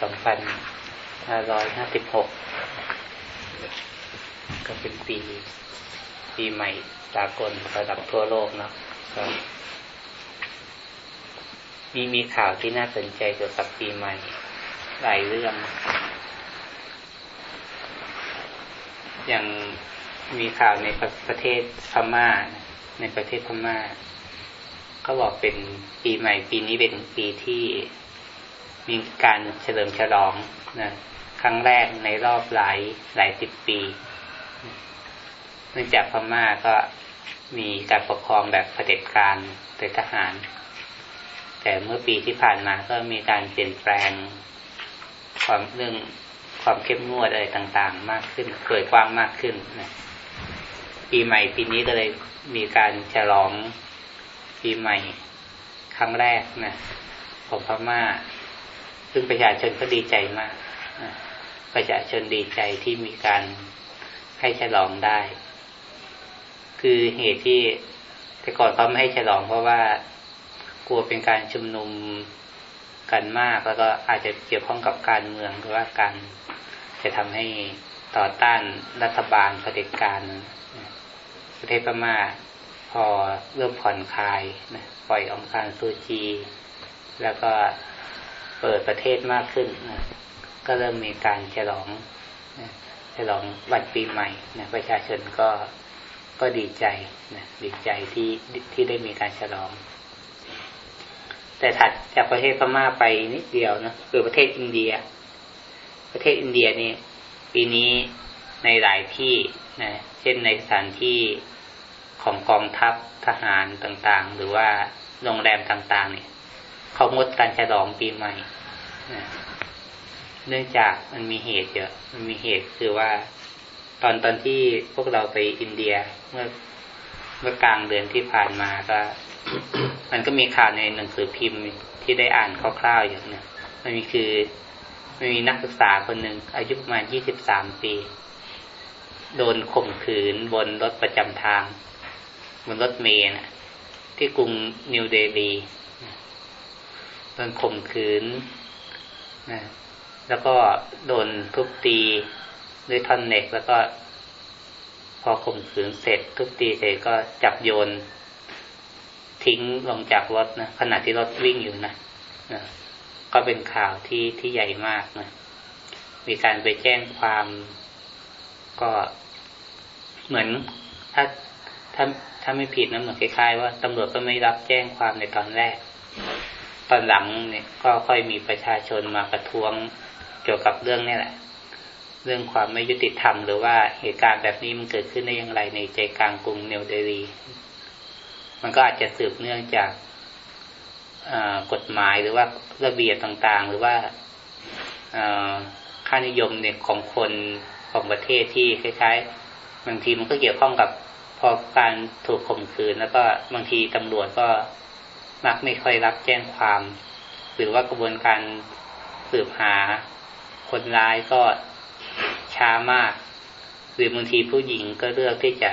สองพันห้าร้อยห้าสิบหกก็เป็นปี ปีใหม่สากลระดับทั่วโลกเนาะมีมีข่าวที่น่าสนใจเกี่ยวกับปีใหม่หลายเรื่อง อย่างมีข่าวในประเทศพม่า ในประเทศพม่าเขาบอกเป็นปีใหม่ปีนี้เป็นปีที่ มีการเฉลิมฉลองนะครั้งแรกในรอบหลายหลายสิบปี เนื่องจากพม่าก็มีการปกครองแบบเผด็จการโดยทหาร แต่เมื่อปีที่ผ่านมาก็มีการเปลี่ยนแปลงความเรื่องความเข้มงวดอะไรต่างๆ มากขึ้นเกิดกว้างมากขึ้นนะปีใหม่ปีนี้ก็เลยมีการฉลองปีใหม่ครั้งแรกนะของพม่า ซึ่งประชาชนก็ดีใจมาก ประชาชนดีใจที่มีการให้ฉลองได้ คือเหตุที่แต่ก่อนเขาไม่ให้ฉลองเพราะว่ากลัวเป็นการชุมนุมกันมากแล้วก็อาจจะเกี่ยวข้องกับการเมืองหรือว่าการจะทำให้ต่อต้านรัฐบาลเผด็จการ ประเทศพม่าพอเริ่มผ่อนคลายนะปล่อยองคารซูจี แล้วก็ เปิดประเทศมากขึ้นนะก็เริ่มมีการฉลองนะฉลองวันปีใหม่นะประชาชนก็ก็ดีใจนะดีใจที่ที่ได้มีการฉลอง แต่ถัดจากประเทศพม่าไปนิดเดียวนะคือประเทศอินเดีย ประเทศอินเดียนี่ปีนี้ในหลายที่นะเช่นในสถานที่ของกองทัพทหารต่างๆ หรือว่าโรงแรมต่างๆ เนี่ย เขางดการฉลองปีใหม่เนื่องจากมันมีเหตุเยอะ มันมีเหตุคือว่า ตอนตอนที่พวกเราไปอินเดียเมื่อเมื่อกลางเดือนที่ผ่านมาก็ มันก็มีข่าวในหนังสือพิมพ์ที่ได้อ่านคร่าวๆอย่างเนี้มันมีคือมันมีนักศึกษาคนหนึ่งอายุประมาณยี่สิบสามปี โดนข่มขืนบนรถประจำทาง บนรถเมล์นะที่กรุงนิวเดลี โดนข่มขืนนะแล้วก็โดนทุบตีด้วยท่อนเหล็กแล้วก็ พอข่มขืนเสร็จ ทุบตีเสร็จก็จับโยน ทิ้งลงจากรถนะขณะที่รถวิ่งอยู่นะนะก็เป็นข่าวที่ที่ใหญ่มากนะมีการไปแจ้งความก็เหมือนถ้าถ้าถ้าไม่ผิดนะเหมือนคล้ายๆว่าตำรวจก็ไม่รับแจ้งความในตอนแรก ตอนหลังเนี่ยก็ค่อยมีประชาชนมาประท้วงเกี่ยวกับเรื่องนี้แหละ เรื่องความไม่ยุติธรรมหรือว่าเหตุการณ์แบบนี้มันเกิดขึ้นได้อย่างไรในใจกลางกรุงเนวเดลี มันก็อาจจะสืบเนื่องจากกฎหมายหรือว่าระเบียบต่างๆ หรือว่าค่านิยมเนี่ยของคนของประเทศที่คล้ายๆบางทีมันก็เกี่ยวข้องกับพอการถูกข่มขืนแล้วก็บางทีตำรวจก็ มักไม่ค่อยรับแจ้งความ หรือว่ากระบวนการสืบหาคนร้ายก็ช้ามาก หรือบางทีผู้หญิงก็เลือกที่จะ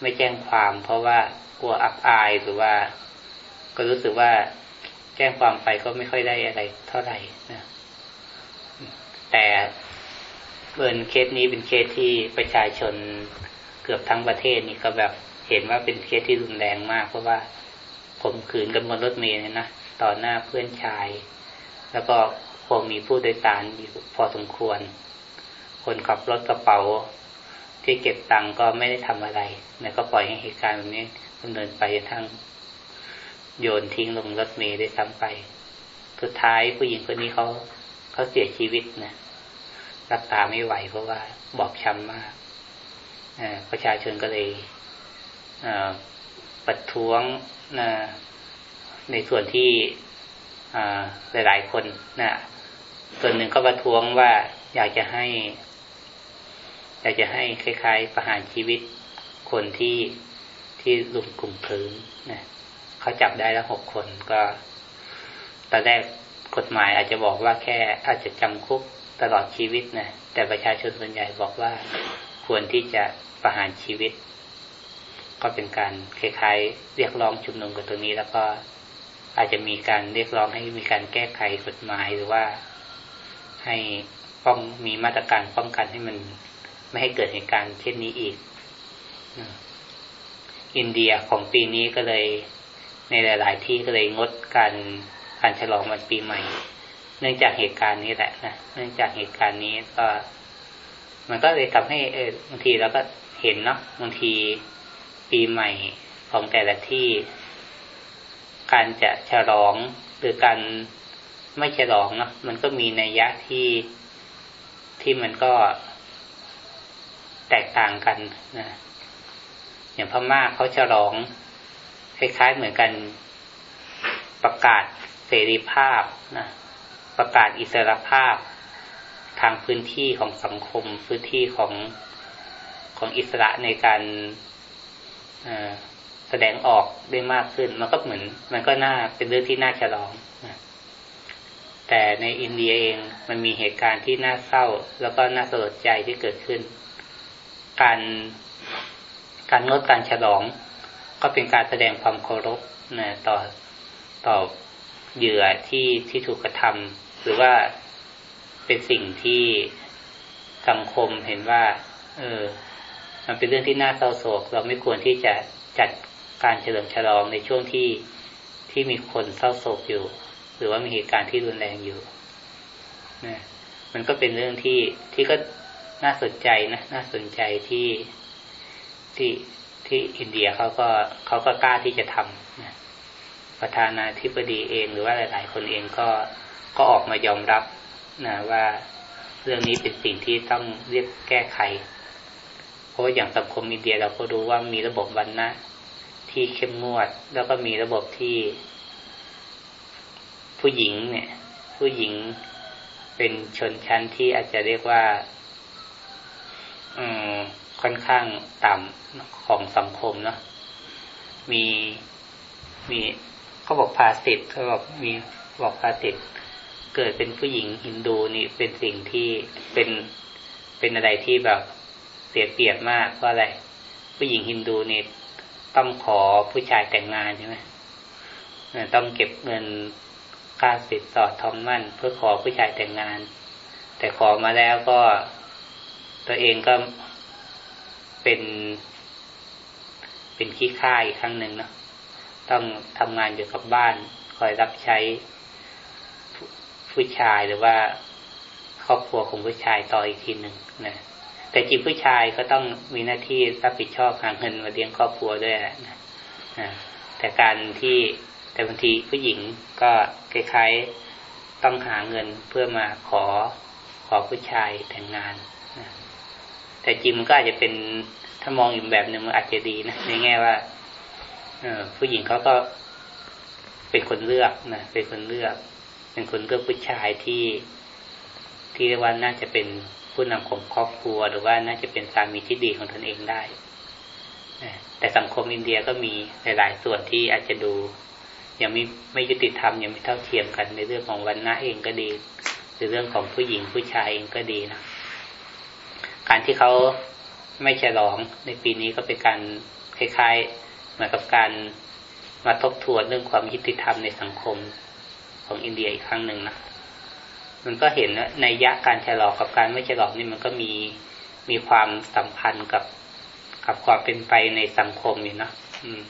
ไม่แจ้งความ เพราะว่ากลัวอับอายหรือว่า ก็รู้สึกว่าแจ้งความไปก็ไม่ค่อยได้อะไร เท่าไหร่นะแต่เผอิญเคสนี้เป็นเคสที่ประชาชนเกือบทั้งประเทศนี่ก็แบบเห็นว่าเป็นเคสที่รุนแรงมาก เพราะว่า ข่มขืนกันบนรถเมล์นะต่อหน้าเพื่อนชาย แล้วก็คงมีผู้โดยสารอยู่พอสมควร คนขับรถกระเป๋า ที่เก็บตังก็ไม่ได้ทำอะไรนะก็ปล่อยให้เหตุการณ์แบบนี้ดำเนินไปทั้งโยนทิ้งลงรถเมล์ได้ซ้ำไป สุดท้ายผู้หญิงคนนี้เขาเขาเสียชีวิตนะรักษาไม่ไหวเพราะว่าบอบช้ำมากประชาชนก็เลย ประท้วงนะในส่วนที่หลาย ๆ คนนะส่วนหนึ่งก็ประท้วงว่าอยากจะให้ อยากจะให้คล้าย ๆ ประหารชีวิตคนที่ที่ลุมกลุ่มพลิงนะเขาจับได้แล้วหกคนก็ตอนแรกกฎหมายอาจจะบอกว่าแค่อาจจะจำคุกตลอดชีวิตนะแต่ประชาชนส่วนใหญ่บอกว่าควรที่จะประหารชีวิต ก็เป็นการคล้ายๆเรียกร้องชุมนุมกับตรงนี้ แล้วก็อาจจะมีการเรียกร้องให้มีการแก้ไขกฎหมายหรือว่าให้ป้องมีมาตรการป้องกันให้มันไม่ให้เกิดเหตุการณ์เช่นนี้อีก อินเดียของปีนี้ก็เลยในหลาย ๆ ที่ก็เลยงดการการฉลองวันปีใหม่ เนื่องจากเหตุการณ์นี้แหละนะ เนื่องจากเหตุการณ์นี้ก็ มันก็เลยทำให้เออบางทีเราก็เห็นเนาะบางที ปีใหม่ของแต่ละที่ การจะฉลองหรือการไม่ฉลองเนาะมันก็มีนัยยะที่ที่มันก็แตกต่างกันนะอย่างพม่าเขาฉลอง คล้ายๆเหมือนกันประกาศเสรีภาพนะประกาศอิสรภาพ ทางพื้นที่ของสังคมพื้นที่ของของอิสระในการ แสดงออกได้มากขึ้น มันก็เหมือน มันก็น่าเป็นเรื่องที่น่าฉลองแต่ในอินเดียเองมันมีเหตุการณ์ที่น่าเศร้า แล้วก็น่าสลดใจที่เกิดขึ้น การการงดการฉลอง ก็เป็นการแสดงความเคารพนะต่อต่อเหยื่อที่ที่ถูกกระทำหรือว่าเป็นสิ่งที่สังคมเห็นว่า เออ มันเป็นเรื่องที่น่าเศร้าโศก เราไม่ควรที่จะจัดการเฉลิมฉลองในช่วงที่ที่มีคนเศร้าโศกอยู่ หรือว่ามีเหตุการณ์ที่รุนแรงอยู่นะมันก็เป็นเรื่องที่ที่ก็น่าสนใจนะน่าสนใจที่ที่ที่อินเดียเขาก็เขาก็กล้าที่จะทำนะประธานาธิบดีเองหรือว่าหลาย ๆ คนเองก็ก็ออกมายอมรับนะว่าเรื่องนี้เป็นสิ่งที่ต้องเรียกแก้ไข ราะอย่างสังคมอินเดียเราก็รู้ว่ามีระบบวันนะที่เข้มงวด แล้วก็มีระบบที่ผู้หญิงเนี่ย ผู้หญิงเป็นชนชั้นที่อาจจะเรียกว่าอืมค่อนข้างต่ำของสังคมเนาะมีมีเขาบอกภาสิทธ์เขาบอกมีบอกภาสิทธ์เกิดเป็นผู้หญิงฮินดูนี่เป็นสิ่งที่เป็นเป็นอะไรที่แบบ สียเปรียบมากเพราะอะไร ผู้หญิงฮินดูเนี่ยต้องขอผู้ชายแต่งงานใช่ไหมต้องเก็บเงินค่าสิทธิ์สอดทองมั่น เพื่อขอผู้ชายแต่งงาน แต่ขอมาแล้วก็ตัวเองก็เป็นเป็นขี้ข้าอีกครั้งหนึ่งเนาะต้องทำงานอยู่กับบ้าน คอยรับใช้ผู้ชายหรือว่าครอบครัวของผู้ชายต่ออีกทีหนึ่งนะ แต่จริงผู้ชายก็ต้องมีหน้าที่รับผิดชอบหาเงินมาเลี้ยงครอบครัวด้วยนะนะแต่การที่แต่บางทีผู้หญิงก็คล้ายๆต้องหาเงินเพื่อมาขอขอผู้ชายแต่งงานนะแต่จริงมันก็อาจจะเป็นถ้ามองอีกแบบหนึ่งมันอาจจะดีนะในแง่ว่าผู้หญิงเขาก็เป็นคนเลือกนะเป็นคนเลือก เป็นคนเลือกผู้ชายที่ที่เรียกว่าน่าจะเป็น ผู้นำของครอบครัวหรือว่าน่าจะเป็นสามีที่ดีของตนเองได้ แต่สังคมอินเดียก็มีหลาย ๆ ส่วนที่อาจจะดู ยังไม่ไม่ยุติธรรมยังไม่เท่าเทียมกันในเรื่องของวันน้าเองก็ดี หรือเรื่องของผู้หญิงผู้ชายเองก็ดีนะ การที่เขาไม่ฉลองในปีนี้ก็เป็นการคล้ายๆเหมือนกับการมาทบทวนเรื่องความยุติธรรมในสังคมของอินเดียอีกครั้งหนึ่งนะ มันก็เห็นว่าในยะการฉลองกับการไม่ฉลองนี่มันก็มีมีความสัมพันธ์กับกับความเป็นไปในสังคมอยู่นะอืม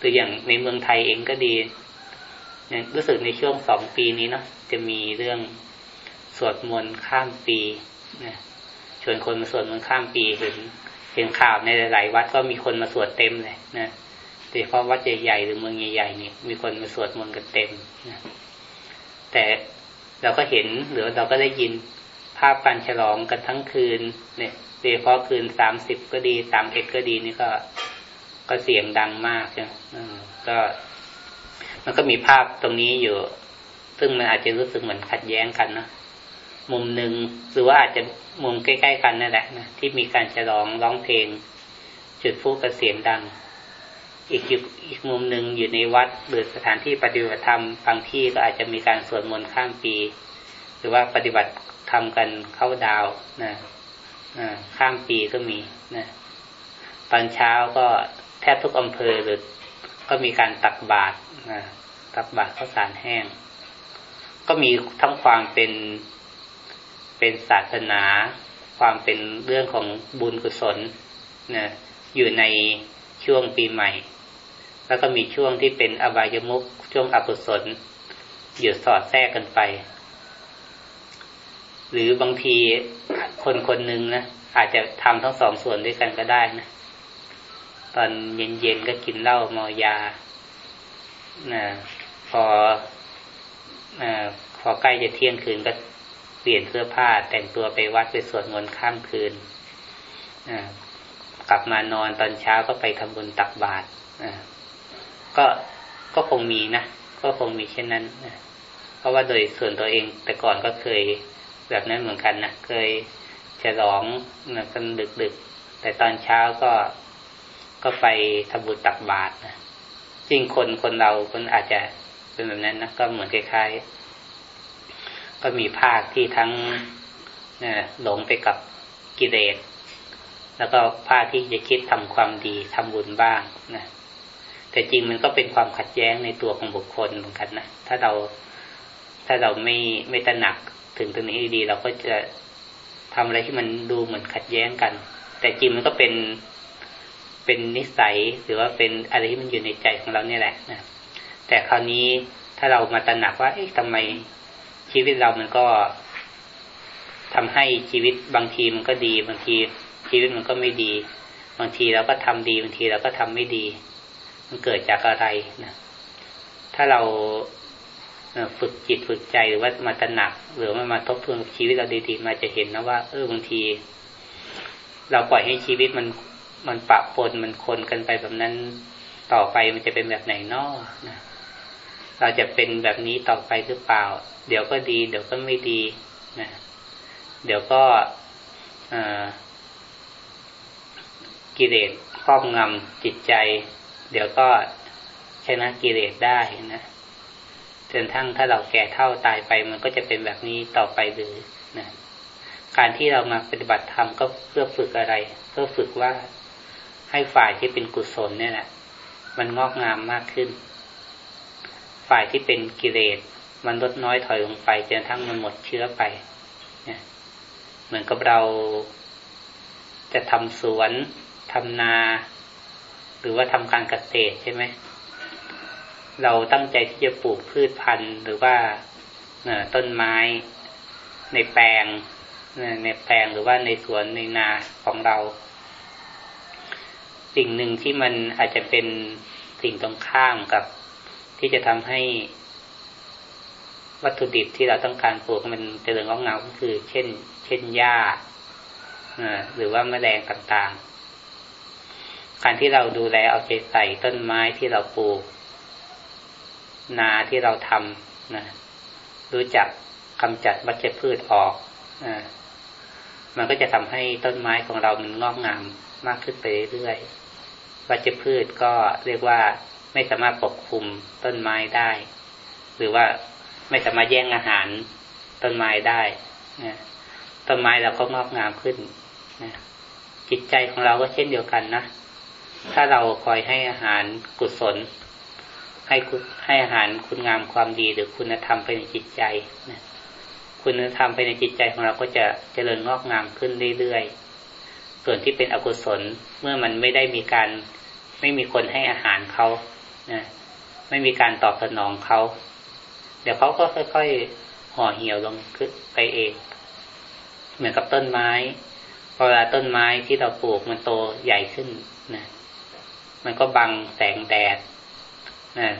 ตัวอย่างในเมืองไทยเองก็ดีรู้สึกในช่วงสองปีนี้เนาะจะมีเรื่องสวดมนต์ข้ามปีนะชวนคนมาสวดมนต์ข้ามปีเห็นเห็นข่าวในหลาย ๆ วัดก็มีคนมาสวดเต็มเลยนะโดยเฉพาะวัดใหญ่ๆหรือเมืองใหญ่ๆนี่มีคนมาสวดมนต์กันเต็มนะแต่ เราก็เห็นหรือเราก็ได้ยินภาพการฉลองกันทั้งคืน เนี่ยโดยเฉพาะคืนสามสิบก็ดีสามเอ็ดก็ดีนี่ก็ก็เสียงดังมากใช่ไหมก็ มันก็มีภาพตรงนี้อยู่ ซึ่งมันอาจจะรู้สึกเหมือนขัดแย้งกันนะมุมหนึ่งหรือว่าอาจจะมุมใกล้ ๆ กันนั่นแหละนะที่มีการฉลองร้องเพลง จุดพูกระเสียงดัง อีกอีกมุมหนึ่งอยู่ในวัดหรือสถานที่ปฏิบัติธรรมบางที่ก็อาจจะมีการสวดมนต์ข้ามปี หรือว่าปฏิบัติทำกันเข้าดาวนะข้ามปีก็มีนะตอนเช้าก็แทบทุกอำเภอหรือก็มีการตักบาตรนะตักบาตรข้าวสารแห้ง ก็มีทั้งความเป็นเป็นศาสนา ความเป็นเรื่องของบุญกุศลนะอยู่ใน ช่วงปีใหม่ แล้วก็มีช่วงที่เป็นอบายมุกช่วงอกุศลอยู่สอดแทรกกันไป หรือบางทีคนคนหนึ่งนะอาจจะทำทั้งสองส่วนด้วยกันก็ได้นะตอนเย็นๆก็กินเหล้าเมายานะพออพอใกล้จะเที่ยงคืนก็เปลี่ยนเสื้อผ้าแต่งตัวไปวัดไปสวดมนต์ข้ามคืน กลับมานอนตอนเช้าก็ไปทำบุญตักบาตรก็ก็คงมีนะก็คงมีเช่นนั้นเพราะว่าโดยส่วนตัวเองแต่ก่อนก็เคยแบบนั้นเหมือนกันนะเคยจะร้องนะกันดึกๆแต่ตอนเช้าก็ก็ไปทำบุญตักบาตรนะจริงคนคนเราคนอาจจะเป็นแบบนั้นนะก็เหมือนคล้ายๆก็มีภาคที่ทั้งหลงไปกับกิเลส แล้วก็ภาที่จะคิดทำความดีทำบุญบ้างนะแต่จริงมันก็เป็นความขัดแย้งในตัวของบุคคลเหมือนกันนะถ้าเราถ้าเราไม่ไม่ตระหนักถึงตรงนี้ดี เราก็จะทำอะไรที่มันดูเหมือนขัดแย้งกัน แต่จริงมันก็เป็นเป็นนิสัยหรือว่าเป็นอะไรที่มันอยู่ในใจของเราเนี่ยแหละนะแต่คราวนี้ถ้าเรามาตระหนักว่า เอ๊ะทำไมชีวิตเรามันก็ทำให้ชีวิตบางทีมันก็ดีบางที ชีวิตมันก็ไม่ดี บางทีเราก็ทำดีบางทีเราก็ทำไม่ดี มันเกิดจากอะไรนะถ้าเราฝึกจิตฝึกใจหรือว่ามาตระหนัก หรือว่ามาทบทวนชีวิตเราดีๆมาจะเห็นนะว่า เออบางที เราปล่อยให้ชีวิตมันมันปะปนมันคนกันไปแบบนั้นต่อไปมันจะเป็นแบบไหนนอนะเราจะเป็นแบบนี้ต่อไปหรือเปล่า เดี๋ยวก็ดี เดี๋ยวก็ไม่ดีนะเดี๋ยวก็ กิเลสครอบงำจิตใจ เดี๋ยวก็ชนะกิเลสได้นะจนทั้งถ้าเราแก่เท่าตายไป มันก็จะเป็นแบบนี้ต่อไปหรือนะการที่เรามาปฏิบัติธรรมก็เพื่อฝึกอะไร เพื่อฝึกว่าให้ฝ่ายที่เป็นกุศลเนี่ยแหละมันงอกงามมากขึ้น ฝ่ายที่เป็นกิเลสมันลดน้อยถอยลงไปจนทั้งมันหมดเชื้อไปเนี่ยเหมือนกับเราจะทำสวน ทำนา หรือว่าทำการเกษตรใช่ไหมเราตั้งใจที่จะปลูกพืชพันธุ์ หรือว่าต้นไม้ในแปลงในแปลงหรือว่าในสวนในนาของเรา สิ่งหนึ่งที่มันอาจจะเป็นสิ่งตรงข้ามกับ ที่จะทำให้วัตถุดิบที่เราต้องการปลูกมันเจริญงอกงามก็คือ เช่น เช่นหญ้าหรือว่าแมลงต่างๆ การที่เราดูแลเอาใจใส่ต้นไม้ที่เราปลูก นาที่เราทำนะรู้จักกำจัดวัชพืชออกอมันก็จะทำให้ต้นไม้ของเรามันงอกงามมากขึ้นไปเรื่อยๆวัชพืชก็เรียกว่าไม่สามารถปกคลุมต้นไม้ได้ หรือว่าไม่สามารถแย่งอาหารต้นไม้ได้นะต้นไม้เราก็งอกงามขึ้นนะจิตใจของเราก็เช่นเดียวกันนะ ถ้าเราคอยให้อาหารกุศล ให้ให้อาหารคุณงามความดีหรือคุณธรรมไปในจิตใจนะคุณธรรมไปในจิตใจของเราก็จะเจริญงอกงามขึ้นเรื่อยๆ ส่วนที่เป็นอกุศลเมื่อมันไม่ได้มีการไม่มีคนให้อาหารเขานะไม่มีการตอบสนองเขา เดี๋ยวเขาก็ค่อยๆห่อเหี่ยวลงขึ้นไปเอง เหมือนกับต้นไม้เวลาต้นไม้ที่เราปลูกมันโตใหญ่ขึ้นนะ มันก็บังแสงแดดนะ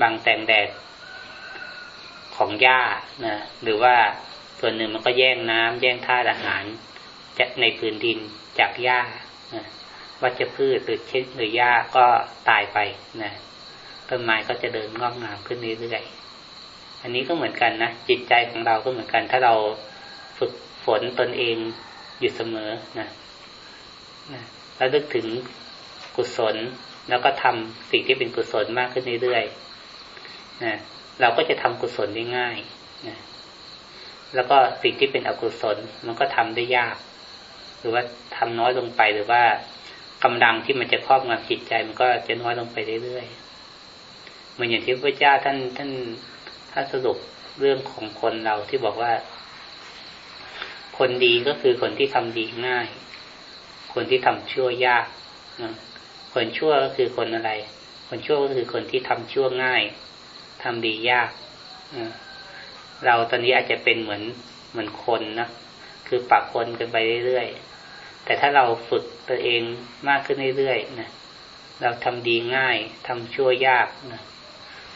บังแสงแดดของหญ้านะหรือว่าส่วนหนึ่งมันก็แย่งน้ำแย่งธาตุอาหารจากในพื้นดินจากหญ้านะวัชพืชหรือเช่นหรือหญ้าก็ตายไปนะต้นไม้ก็จะเดินงอกงามขึ้นเรื่อยๆอันนี้ก็เหมือนกันนะจิตใจของเราก็เหมือนกัน ถ้าเราฝึกฝนตนเองอยู่เสมอนะนะแล้วนึกถึง กุศล แล้วก็ทำสิ่งที่เป็นกุศลมากขึ้นเรื่อยๆนะเราก็จะทำกุศลได้ง่ายนะแล้วก็สิ่งที่เป็นอกุศลมันก็ทำได้ยาก หรือว่าทำน้อยลงไปหรือว่ากำลังที่มันจะครอบงำจิตใจ มันก็จะน้อยลงไปเรื่อยๆเหมือนอย่างที่พระเจ้าท่านท่านท่านสรุปเรื่องของคนเราที่บอกว่า คนดีก็คือคนที่ทำดีง่าย คนที่ทำชั่วยากนะ คนชั่วก็คือคนอะไร คนชั่วก็คือคนที่ทำชั่วง่ายทำดียากเราตอนนี้อาจจะเป็นเหมือนเหมือนคนนะคือปรับคนกันไปเรื่อยๆแต่ถ้าเราฝึกตัวเองมากขึ้นเรื่อยๆนะเราทำดีง่ายทำชั่วยากนะ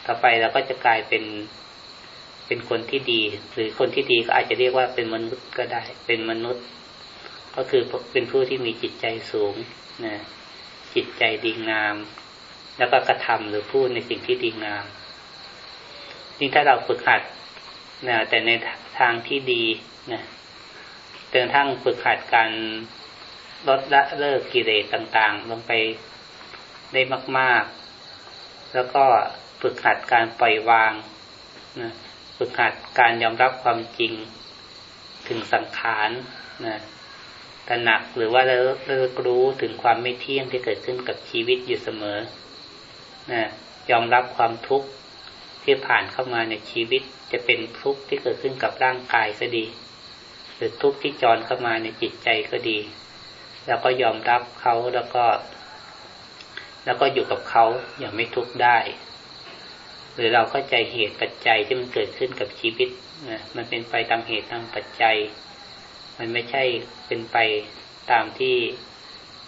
ต่อไปเราก็จะกลายเป็นเป็นคนที่ดี หรือคนที่ดีก็อาจจะเรียกว่าเป็นมนุษย์ก็ได้ เป็นมนุษย์ ก็คือเป็นผู้ที่มีจิตใจสูงนะ จิตใจดีงาม แล้วก็กระทำหรือพูดในสิ่งที่ดีงามยิ่งถ้าเราฝึกหัดนะแต่ในทางที่ดีนะจนทั้งฝึกหัดการลดละเลิกกิเลสต่างๆ ลงไปได้มาก ๆ แล้วก็ฝึกหัดการปล่อยวางนะฝึกหัดการยอมรับความจริงถึงสังขารนะ ตระหนักหรือว่าเลิกรู้ถึงความไม่เที่ยงที่เกิดขึ้นกับชีวิตอยู่เสมอนะยอมรับความทุกข์ที่ผ่านเข้ามาในชีวิตจะเป็นทุกข์ที่เกิดขึ้นกับร่างกายก็ดี หรือทุกข์ที่จรเข้ามาในจิตใจก็ดี แล้วก็ยอมรับเขาแล้วก็ แล้วก็อยู่กับเขาอย่างไม่ทุกข์ได้ หรือเราเข้าใจเหตุปัจจัยที่มันเกิดขึ้นกับชีวิตนะมันเป็นไปตามเหตุตามปัจจัย มันไม่ใช่เป็นไปตามที่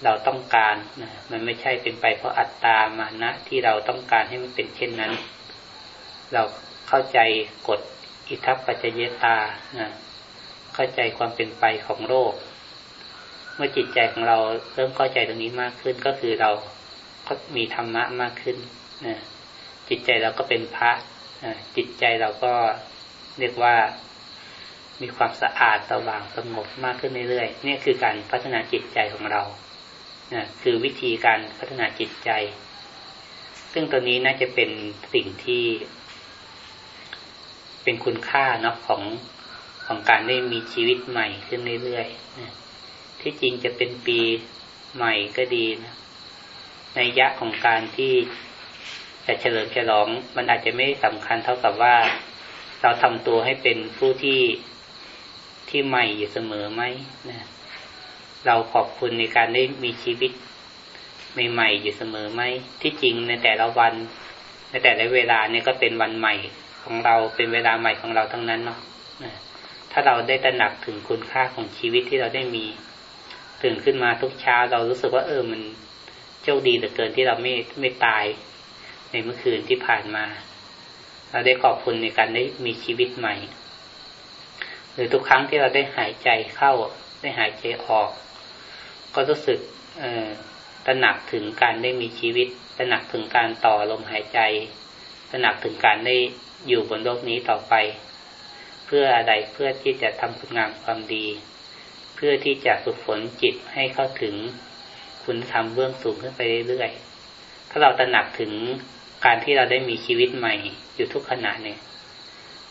เราต้องการนะมันไม่ใช่เป็นไปเพราะอัตตามานะที่เราต้องการให้มันเป็นเช่นนั้น เราเข้าใจกฎอิทัปปัจจเยตานะเข้าใจความเป็นไปของโลก เมื่อจิตใจของเราเริ่มเข้าใจตรงนี้มากขึ้นก็คือเราก็มีธรรมะมากขึ้นนะจิตใจเราก็เป็นพระนะจิตใจเราก็เรียกว่า มีความสะอาดสว่างสงบมากขึ้นเรื่อยๆนี่คือการพัฒนาจิตใจของเรานะคือวิธีการพัฒนาจิตใจ ซึ่งตัวนี้น่าจะเป็นสิ่งที่ เป็นคุณค่าเนาะของของการได้มีชีวิตใหม่ขึ้นเรื่อยๆที่จริงจะเป็นปีใหม่ก็ดีนะในยะของการที่จะเฉลิมฉลอง มันอาจจะไม่สำคัญเท่ากับว่า เราทำตัวให้เป็นผู้ที่ ที่ใหม่อยู่เสมอไหมนะเราขอบคุณในการได้มีชีวิตใหม่ๆอยู่เสมอไหมที่จริงในแต่ละวัน ในแต่ละเวลาเนี่ยก็เป็นวันใหม่ของเราเป็นเวลาใหม่ของเราทั้งนั้นเนาะถ้าเราได้ตระหนักถึงคุณค่าของชีวิตที่เราได้มีตื่นขึ้นมาทุกเช้า เรารู้สึกว่าเออมันโชคดีเหลือเกินที่เราไม่ไม่ตาย ในเมื่อคืนที่ผ่านมา เราได้ขอบคุณในการได้มีชีวิตใหม่ หรือทุกครั้งที่เราได้หายใจเข้า ได้หายใจออก ก็รู้สึกเออตระหนักถึงการได้มีชีวิต ตระหนักถึงการต่อลมหายใจ ตระหนักถึงการได้อยู่บนโลกนี้ต่อไป เพื่ออะไรเพื่อที่จะทำคุณงามความดี เพื่อที่จะฝึกฝนจิตให้เข้าถึงคุณธรรมเบื้องสูงขึ้นไปเรื่อยๆ ถ้าเราตระหนักถึงการที่เราได้มีชีวิตใหม่อยู่ทุกขณะเนี่ย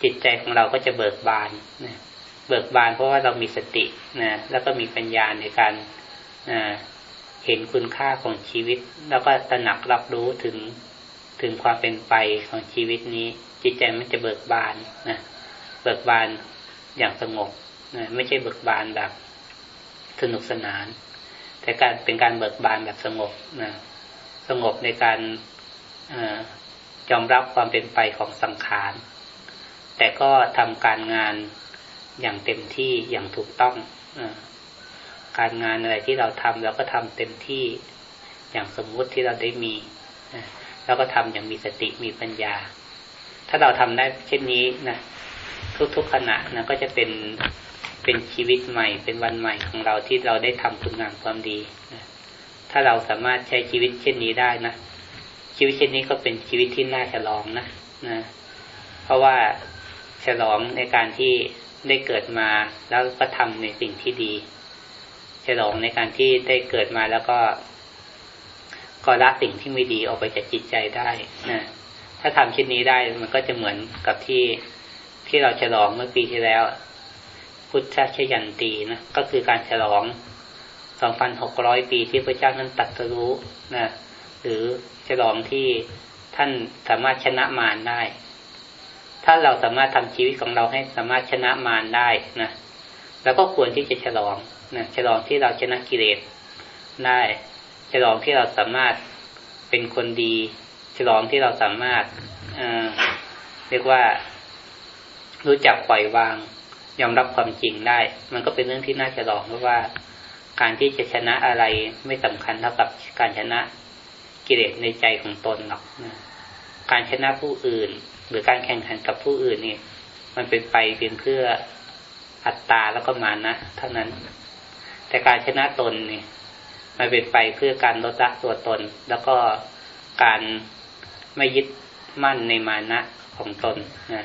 จิตใจของเราก็จะเบิกบานนะ เบิกบานเพราะว่าเรามีสตินะแล้วก็มีปัญญาในการเห็นคุณค่าของชีวิต แล้วก็ตระหนักรับรู้ถึงถึงความเป็นไปของชีวิตนี้ จิตใจมันจะเบิกบานนะเบิกบานอย่างสงบนะไม่ใช่เบิกบานแบบสนุกสนาน แต่การเป็นการเบิกบานแบบสงบนะสงบในการยอมรับความเป็นไปของสังขาร แต่ก็ทำการงาน อย่างเต็มที่อย่างถูกต้องอการงานอะไรที่เราทำเราก็ทำเต็มที่อย่างสมมุติที่เราได้มีแล้วก็ทำอย่างมีสติมีปัญญา ถ้าเราทำได้เช่นนี้นะทุกๆขณะนะก็จะเป็นเป็นชีวิตใหม่ เป็นวันใหม่ของเราที่เราได้ทำคุณงามความดีนะถ้าเราสามารถใช้ชีวิตเช่นนี้ได้นะชีวิตเช่นนี้ก็เป็นชีวิตที่น่าฉลองนะนะ เพราะว่าฉลองในการที่ ได้เกิดมาแล้วก็ทำในสิ่งที่ดีฉลองในการที่ได้เกิดมาแล้วก็ก็ละสิ่งที่ไม่ดีออกไปจากจิตใจได้นะถ้าทำชิ้นนี้ได้มันก็จะเหมือนกับที่ที่เราฉลองเมื่อปีที่แล้ว พุทธชยันตีนะก็คือการฉลอง 2,600 ปีที่พระเจ้านั้นตัดสรู้นะหรือฉลองที่ท่านสามารถชนะมารได้ ถ้าเราสามารถทำชีวิตของเราให้สามารถชนะมารได้นะแล้วก็ควรที่จะฉลองนะฉลองที่เราชนะกิเลสได้ ฉลองที่เราสามารถเป็นคนดี ฉลองที่เราสามารถเเรียกว่ารู้จักปล่อยวาง ยอมรับความจริงได้ มันก็เป็นเรื่องที่น่าฉลองเพราะว่าการที่จะชนะอะไรไม่สำคัญเท่ากับการชนะกิเลสในใจของตนหรอกนะ การชนะผู้อื่น หรือการแข่งขันกับผู้อื่นนี่มันเป็นไปเพียงเพื่ออัตตาแล้วก็มานะเท่านั้น แต่การชนะตนนี่มันเป็นไปเพื่อการลดละตัวตน แล้วก็การไม่ยึดมั่นในมานะของตนนะ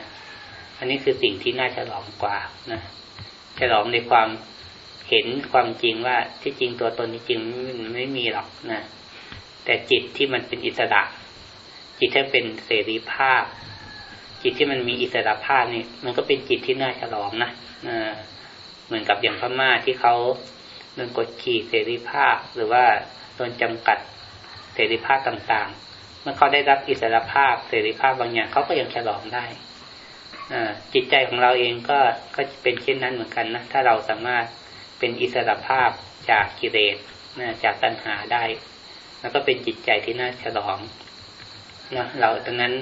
อันนี้คือสิ่งที่น่าฉลองกว่านะฉลองในความเห็นความจริงว่าที่จริงตัวตนจริงมันไม่มีหรอกนะแต่จิตที่มันเป็นอิสระ จิตที่เป็นเสรีภาพ จิตที่มันมีอิสระภาพนี่มันก็เป็นจิตที่น่าฉลองนะเหมือนกับอย่างพม่าที่เขาโดนกดขี่เสรีภาพ หรือว่าโดนจำกัดเสรีภาพต่างๆ เมื่อเขาได้รับอิสระภาพ เสรีภาพบางอย่างเขาก็ยังฉลองได้จิตใจของเราเองก็ก็เป็นเช่นนั้นเหมือนกันนะถ้าเราสามารถเป็นอิสระภาพจากกิเลสจากตัณหาได้ แล้วก็เป็นจิตใจที่น่าฉลอง นะเราดังนั้น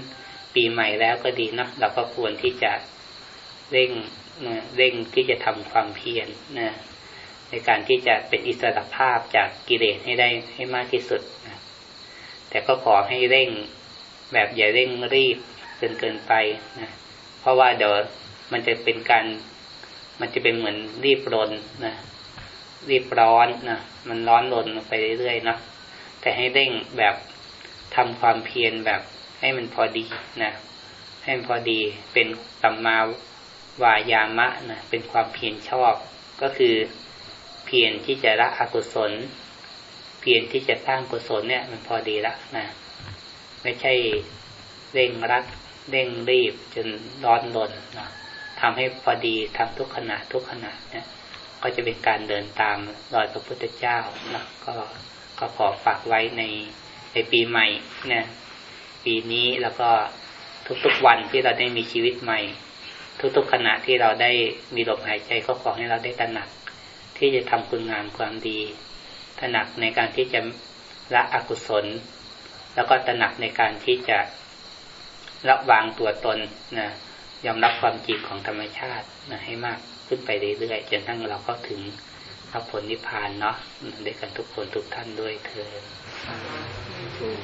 ปีใหม่แล้วก็ดีนะเราก็ควรที่จะเร่งเร่งที่จะทำความเพียรนะในการที่จะเป็นอิสระภาพจากกิเลสให้ได้ให้มากที่สุดนะแต่ก็ขอให้เร่งแบบอย่าเร่งรีบเกินเกินไปนะเพราะว่าเดี๋ยวมันจะเป็นการ มันจะเป็นเหมือนรีบรนนะรีบร้อนนะมันร้อนรนไปเรื่อยๆนะแต่ให้เร่งแบบ ทำความเพียรแบบให้มันพอดีนะให้มันพอดีเป็นสัมมาวายามะนะเป็นความเพียรชอบก็คือเพียรที่จะละอกุศล เพียรที่จะสร้างกุศลเนี่ย มันพอดีละนะไม่ใช่เร่งรัดเร่งรีบจนร้อนรนนะทำให้พอดีทำทุกขณะทุกขณะเนี่ยก็จะเป็นการเดินตามรอยพระพุทธเจ้านะก็ก็ขอฝากไว้ใน ในปีใหม่เนี่ยปีนี้แล้วก็ทุกๆวันที่เราได้มีชีวิตใหม่ ทุกๆขณะที่เราได้มีลมหายใจก็ขอให้เราได้ตระหนัก ที่จะทำคุณงามความดีตระหนักในการที่จะละอกุศล แล้วก็ตระหนักในการที่จะละวางตัวตนนะยอมรับความจริงของธรรมชาตินะให้มากขึ้นไปเรื่อยๆจนทั้งเราก็ถึงรับผลนิพพานเนาะด้วยกันทุกคนทุกท่านด้วยเธอ Cool.